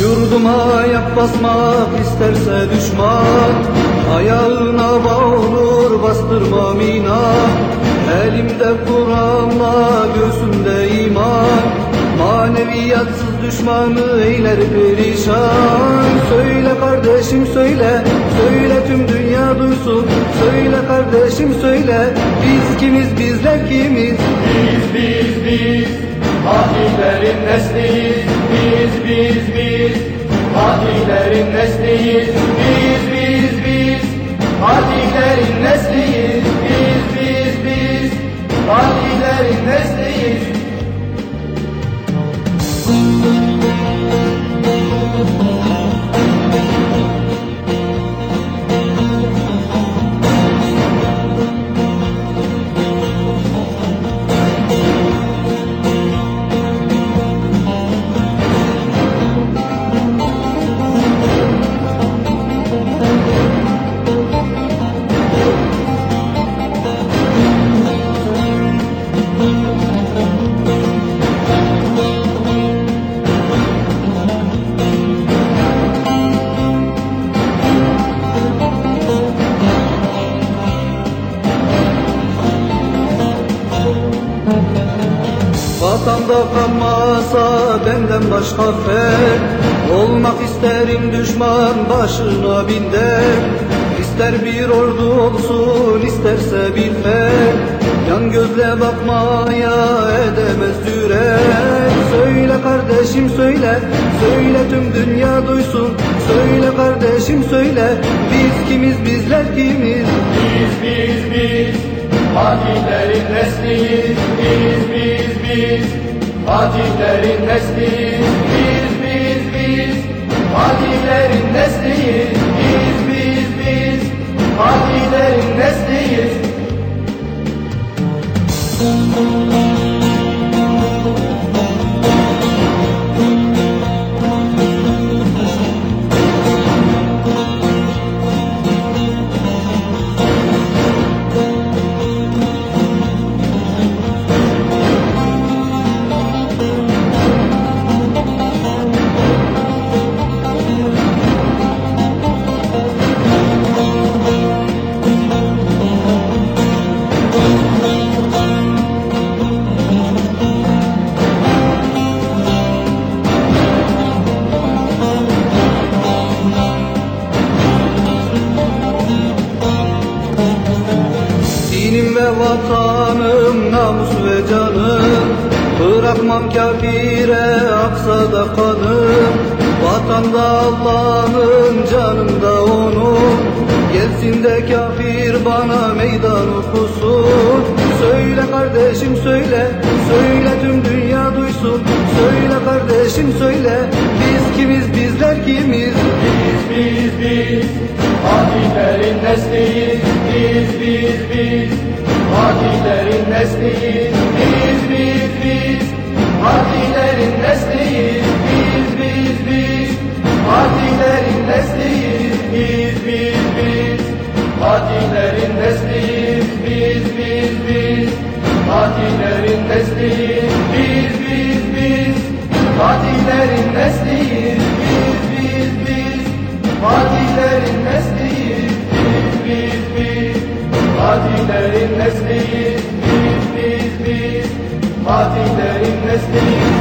Yurduma ayak basmak isterse düşman. Ayağına bağolur bastırmam inan Elimde Kur'an'la göğsümde iman. Maneviyatsız düşmanı eyler perişan. Söyle kardeşim söyle. Söyle tüm dünya duysun. Söyle kardeşim söyle. Biz kimiz bizler kimiz? Biz biz biz Fatihlerin nesliyiz Biz biz biz. Fatihlerin nesliyiz Biz biz biz. Fatihlerin nesliyiz Biz biz biz. Fatihlerin nesliyiz Vatanda kalmasa benden başka fer Olmak isterim düşman başına binder İster bir ordu olsun isterse bir fer Yan gözle bakmaya edemez cüret Söyle kardeşim söyle Söyle tüm dünya duysun. Söyle kardeşim söyle Biz kimiz bizler kimiz? Biz biz biz Fatihlerin nesliyiz biz Fatihlerin nesliyiz Biz biz biz Fatihlerin vatanım, namus ve canım. Bırakmam kafire aksa da kanım. Vatanda Allah'ın, canımda onun. Gelsin de kafir bana meydan okusun. Söyle kardeşim söyle, söyle tüm dünya duysun. Söyle kardeşim söyle, biz kimiz bizler kimiz? Biz biz biz. Fatihlerin nesliyiz Biz biz biz Fatihlerin nesliyiz Biz biz biz. Fatihlerin nesliyiz Biz biz biz. Fatihlerin nesliyiz Biz biz biz. Fatihlerin nesliyiz nesliyiz Biz biz biz Fatihlerin nesliyiz